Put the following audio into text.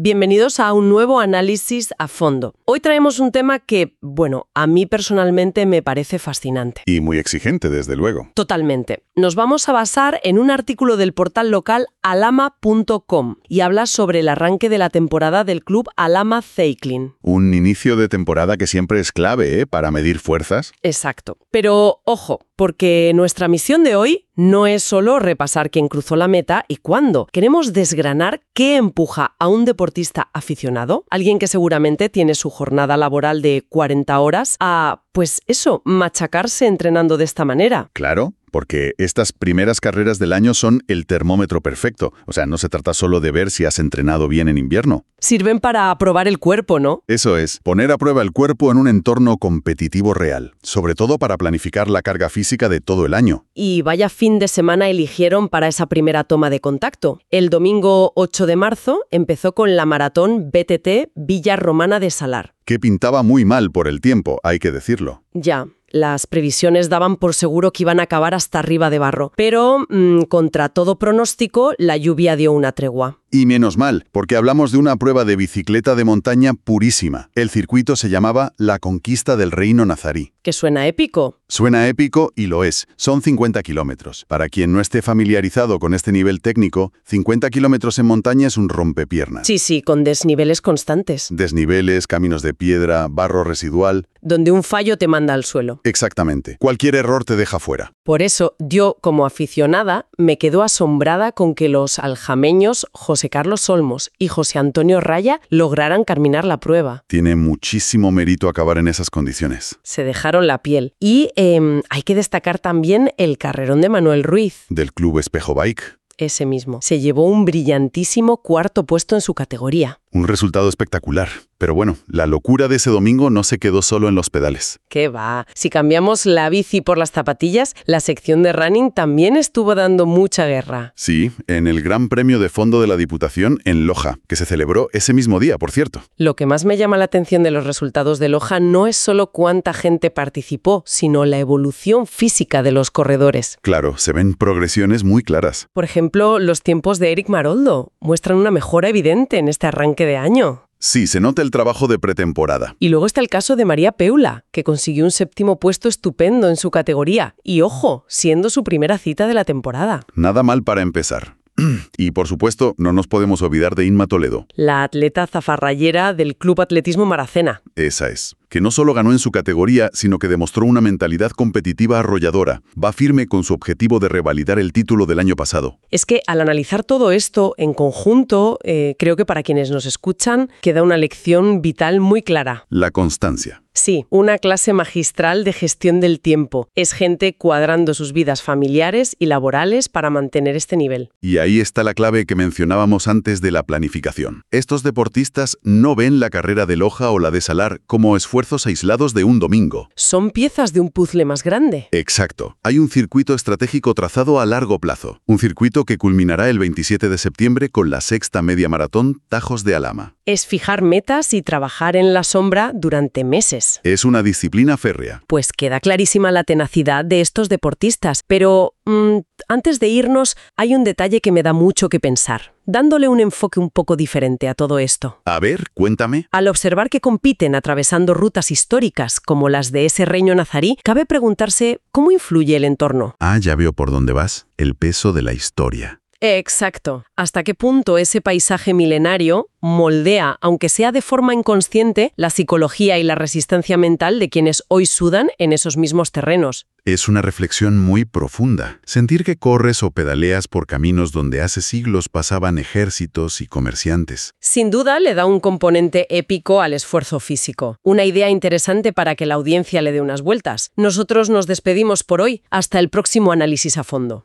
Bienvenidos a un nuevo análisis a fondo. Hoy traemos un tema que, bueno, a mí personalmente me parece fascinante. Y muy exigente, desde luego. Totalmente. Nos vamos a basar en un artículo del portal local alama.com y habla sobre el arranque de la temporada del club Alama Cycling. Un inicio de temporada que siempre es clave, ¿eh? Para medir fuerzas. Exacto. Pero ojo, porque nuestra misión de hoy no es solo repasar quién cruzó la meta y cuándo. Queremos desgranar qué empuja a un deportista aficionado, alguien que seguramente tiene su jornada laboral de 40 horas, a, pues eso, machacarse entrenando de esta manera. Claro, porque estas primeras carreras del año son el termómetro perfecto. O sea, no se trata solo de ver si has entrenado bien en invierno. Sirven para probar el cuerpo, ¿no? Eso es, poner a prueba el cuerpo en un entorno competitivo real, sobre todo para planificar la carga física de todo el año. Y vaya fin de semana eligieron para esa primera toma de contacto. El domingo 8 de marzo empezó con la maratón BTT Villa Romana de Salar. Que pintaba muy mal por el tiempo, hay que decirlo. Ya, las previsiones daban por seguro que iban a acabar hasta arriba de barro, pero mmm, contra todo pronóstico, la lluvia dio una tregua. Y menos mal, porque hablamos de una prueba de bicicleta de montaña purísima. El circuito se llamaba La Conquista del Reino Nazarí. ¿Que suena épico? Suena épico y lo es. Son 50 kilómetros. Para quien no esté familiarizado con este nivel técnico, 50 kilómetros en montaña es un rompepiernas. Sí, sí, con desniveles constantes. Desniveles, caminos de piedra, barro residual. Donde un fallo te manda al suelo. Exactamente. Cualquier error te deja fuera. Por eso, yo, como aficionada, me quedo asombrada con que los aljameños José Carlos Olmos y José Antonio Raya lograran carminar la prueba. Tiene muchísimo mérito acabar en esas condiciones. Se dejaron la piel. Y eh, hay que destacar también el carrerón de Manuel Ruiz. Del club Espejo Bike. Ese mismo. Se llevó un brillantísimo cuarto puesto en su categoría. Un resultado espectacular. Pero bueno, la locura de ese domingo no se quedó solo en los pedales. ¿Qué va? Si cambiamos la bici por las zapatillas, la sección de running también estuvo dando mucha guerra. Sí, en el Gran Premio de Fondo de la Diputación en Loja, que se celebró ese mismo día, por cierto. Lo que más me llama la atención de los resultados de Loja no es solo cuánta gente participó, sino la evolución física de los corredores. Claro, se ven progresiones muy claras. Por ejemplo, los tiempos de Eric Maroldo muestran una mejora evidente en este arranque de año. Sí, se nota el trabajo de pretemporada. Y luego está el caso de María Peula, que consiguió un séptimo puesto estupendo en su categoría. Y ojo, siendo su primera cita de la temporada. Nada mal para empezar. Y por supuesto, no nos podemos olvidar de Inma Toledo. La atleta zafarrayera del Club Atletismo Maracena. Esa es. Que no solo ganó en su categoría, sino que demostró una mentalidad competitiva arrolladora. Va firme con su objetivo de revalidar el título del año pasado. Es que al analizar todo esto en conjunto, eh, creo que para quienes nos escuchan queda una lección vital muy clara. La constancia. Sí, una clase magistral de gestión del tiempo. Es gente cuadrando sus vidas familiares y laborales para mantener este nivel. Y ahí está la clave que mencionábamos antes de la planificación. Estos deportistas no ven la carrera de Loja o la de Salar como aislados de un domingo. Son piezas de un puzzle más grande. Exacto. Hay un circuito estratégico trazado a largo plazo. Un circuito que culminará el 27 de septiembre con la sexta media maratón Tajos de Alama. Es fijar metas y trabajar en la sombra durante meses. Es una disciplina férrea. Pues queda clarísima la tenacidad de estos deportistas, pero mmm, antes de irnos hay un detalle que me da mucho que pensar, dándole un enfoque un poco diferente a todo esto. A ver, cuéntame. Al observar que compiten atravesando rutas históricas como las de ese reino nazarí, cabe preguntarse cómo influye el entorno. Ah, ya veo por dónde vas. El peso de la historia. Exacto. ¿Hasta qué punto ese paisaje milenario moldea, aunque sea de forma inconsciente, la psicología y la resistencia mental de quienes hoy sudan en esos mismos terrenos? Es una reflexión muy profunda. Sentir que corres o pedaleas por caminos donde hace siglos pasaban ejércitos y comerciantes. Sin duda le da un componente épico al esfuerzo físico. Una idea interesante para que la audiencia le dé unas vueltas. Nosotros nos despedimos por hoy. Hasta el próximo análisis a fondo.